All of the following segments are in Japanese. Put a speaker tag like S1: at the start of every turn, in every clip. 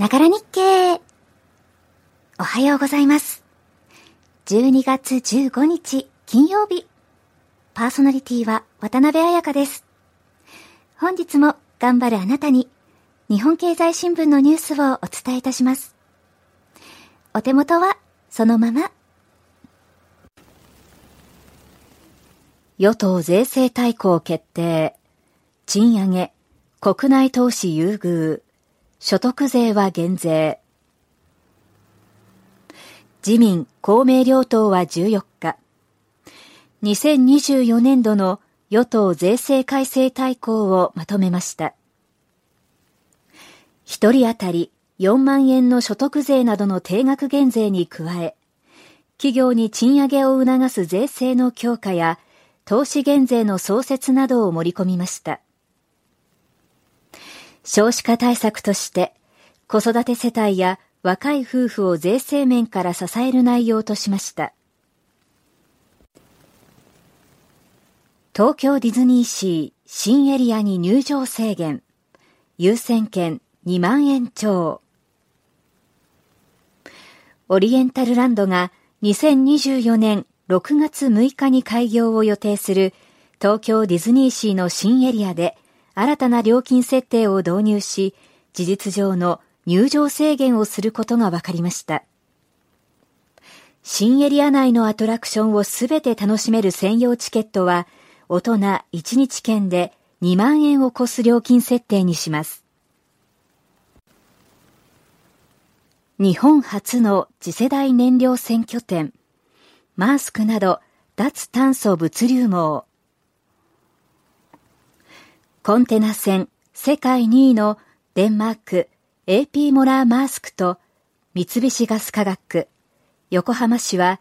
S1: ながら日経。おはようございます。12月15日金曜日。パーソナリティは渡辺彩香です。本日も頑張るあなたに日本経済新聞のニュースをお伝えいたします。お手元はそのまま。
S2: 与党税制大綱決定。賃上げ。国内投資優遇。所得税は減税。自民、公明両党は14日、2024年度の与党税制改正大綱をまとめました。一人当たり4万円の所得税などの定額減税に加え、企業に賃上げを促す税制の強化や、投資減税の創設などを盛り込みました。少子化対策として、子育て世帯や若い夫婦を税制面から支える内容としました。東京ディズニーシー新エリアに入場制限、優先権2万円超。オリエンタルランドが2024年6月6日に開業を予定する東京ディズニーシーの新エリアで新たな料金設定を導入し、事実上の入場制限をすることが分かりました。新エリア内のアトラクションをすべて楽しめる専用チケットは、大人1日券で2万円を超す料金設定にします。日本初の次世代燃料選挙店、マースクなど脱炭素物流網、コンテナ船世界2位のデンマーク AP モラーマースクと三菱ガス化学、横浜市は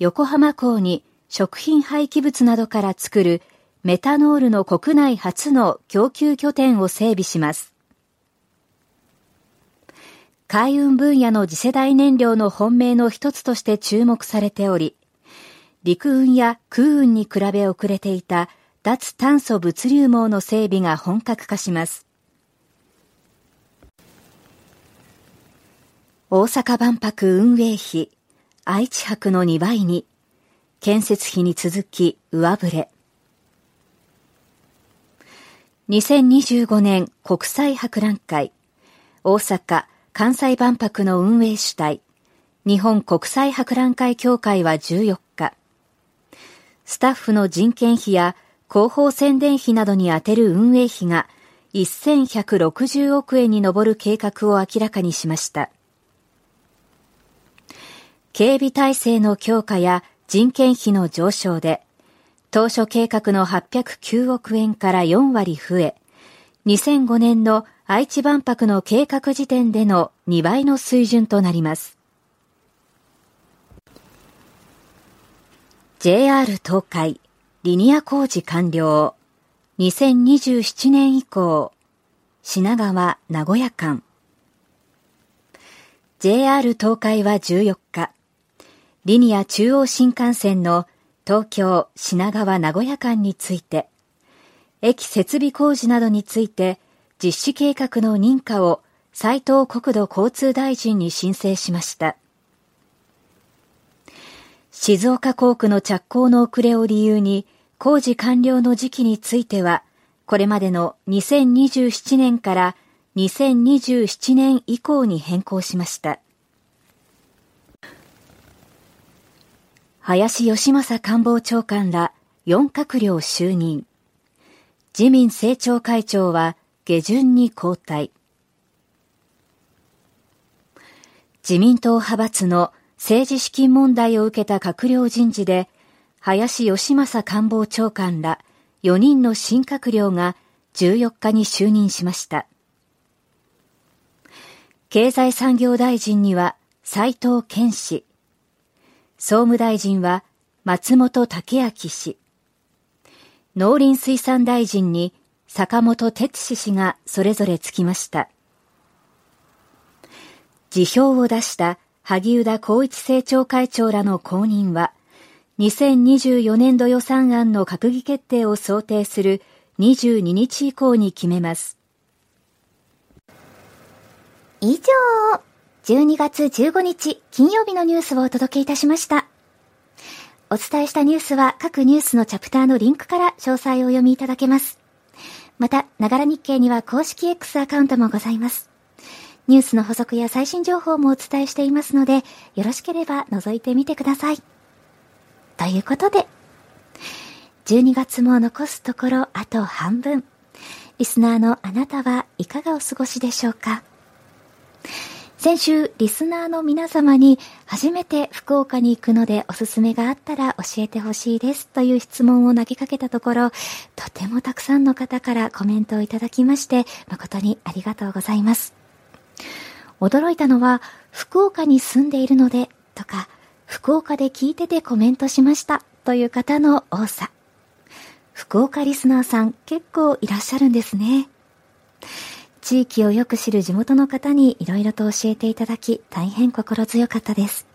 S2: 横浜港に食品廃棄物などから作るメタノールの国内初の供給拠点を整備します。海運分野の次世代燃料の本命の一つとして注目されており、陸運や空運に比べ遅れていた脱炭素物流網の整備が本格化します。大阪万博運営費、愛知博の2倍に、建設費に続き上振れ。2025年国際博覧会、大阪・関西万博の運営主体、日本国際博覧会協会は14日、スタッフの人件費や広報宣伝費などに充てる運営費が1160億円に上る計画を明らかにしました。警備体制の強化や人件費の上昇で、当初計画の809億円から4割増え、2005年の愛知万博の計画時点での2倍の水準となります。JR 東海リニア工事完了。2027年以降、品川名古屋間。JR 東海は14日、リニア中央新幹線の東京品川名古屋間について、駅設備工事などについて実施計画の認可を斉藤国土交通大臣に申請しました。静岡工区の着工の遅れを理由に工事完了の時期については、これまでの2027年から2027年以降に変更しました。林義正官房長官ら4閣僚就任。自民政調会長は下旬に交代。自民党派閥の政治資金問題を受けた閣僚人事で、林義正官房長官ら4人の新閣僚が14日に就任しました。経済産業大臣には斉藤健氏、総務大臣は松本武明氏、農林水産大臣に坂本哲司氏がそれぞれつきました。辞表を出した萩生田光一政調会長らの後任は、2024年度予算案の閣議決定を想定する22日以降に決めます。
S1: 以上、12月15日金曜日のニュースをお届けいたしました。お伝えしたニュースは各ニュースのチャプターのリンクから詳細をお読みいただけます。また、ながら日経には公式 X アカウントもございます。ニュースの補足や最新情報もお伝えしていますので、よろしければ覗いてみてください。ということで、12月も残すところあと半分。リスナーのあなたはいかがお過ごしでしょうか？先週、リスナーの皆様に初めて福岡に行くのでおすすめがあったら教えてほしいですという質問を投げかけたところ、とてもたくさんの方からコメントをいただきまして、誠にありがとうございます。驚いたのは、福岡に住んでいるのでとか、福岡で聞いててコメントしましたという方の多さ。福岡リスナーさん結構いらっしゃるんですね。地域をよく知る地元の方にいろいろと教えていただき、大変心強かったです。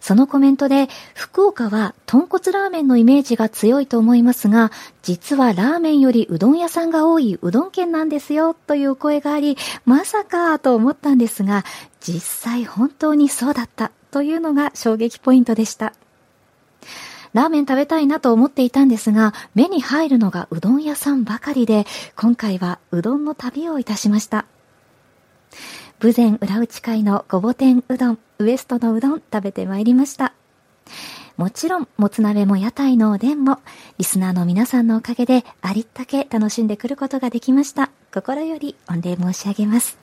S1: そのコメントで、福岡は豚骨ラーメンのイメージが強いと思いますが、実はラーメンよりうどん屋さんが多いうどん県なんですよという声があり、まさかと思ったんですが、実際本当にそうだったというのが衝撃ポイントでした。ラーメン食べたいなと思っていたんですが、目に入るのがうどん屋さんばかりで、今回はうどんの旅をいたしました。武前裏打ち会のごぼ天うどん、ウエストのうどん食べてまいりました。もちろん、もつ鍋も屋台のおでんも、リスナーの皆さんのおかげでありったけ楽しんでくることができました。心より御礼申し上げます。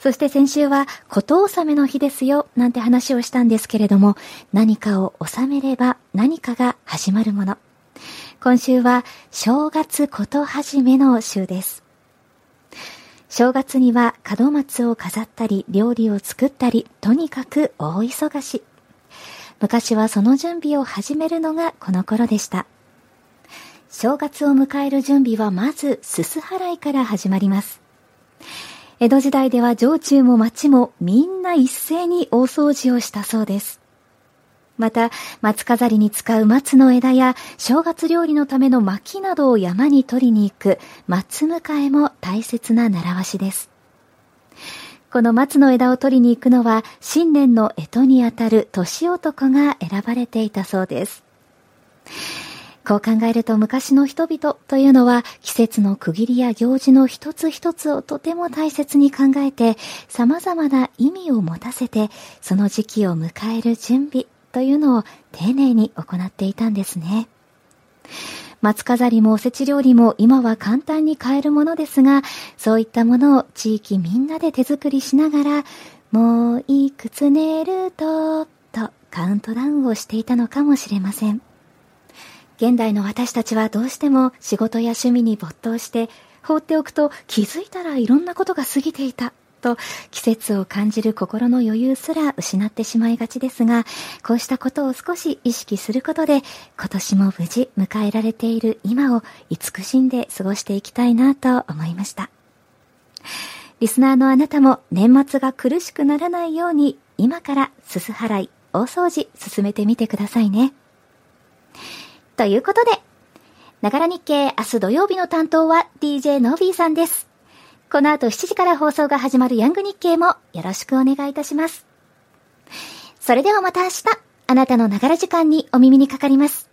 S1: そして先週は、こと納めの日ですよ、なんて話をしたんですけれども、何かを納めれば何かが始まるもの。今週は、正月こと始めの週です。正月には門松を飾ったり、料理を作ったり、とにかく大忙し。昔はその準備を始めるのがこの頃でした。正月を迎える準備はまず、すす払いから始まります。江戸時代では城中も町もみんな一斉に大掃除をしたそうです。また、松飾りに使う松の枝や正月料理のための薪などを山に取りに行く松迎えも大切な習わしです。この松の枝を取りに行くのは新年の干支にあたる年男が選ばれていたそうです。こう考えると昔の人々というのは季節の区切りや行事の一つ一つをとても大切に考えて様々な意味を持たせてその時期を迎える準備というのを丁寧に行っていたんですね。松飾りもおせち料理も今は簡単に買えるものですが、そういったものを地域みんなで手作りしながら、もういくつ寝ると、とカウントダウンをしていたのかもしれません。現代の私たちはどうしても仕事や趣味に没頭して放っておくと気づいたらいろんなことが過ぎていたと季節を感じる心の余裕すら失ってしまいがちですが、こうしたことを少し意識することで、今年も無事迎えられている今を慈しんで過ごしていきたいなと思いました。リスナーのあなたも年末が苦しくならないように、今からすす払い、大掃除進めてみてくださいね。ということで、ながら日経明日土曜日の担当は DJ のビーさんです。この後7時から放送が始まるヤング日経もよろしくお願いいたします。それではまた明日、あなたのながら時間にお耳にかかります。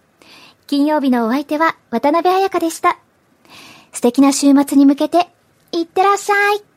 S1: 金曜日のお相手は渡辺彩香でした。素敵な週末に向けて、いってらっしゃい。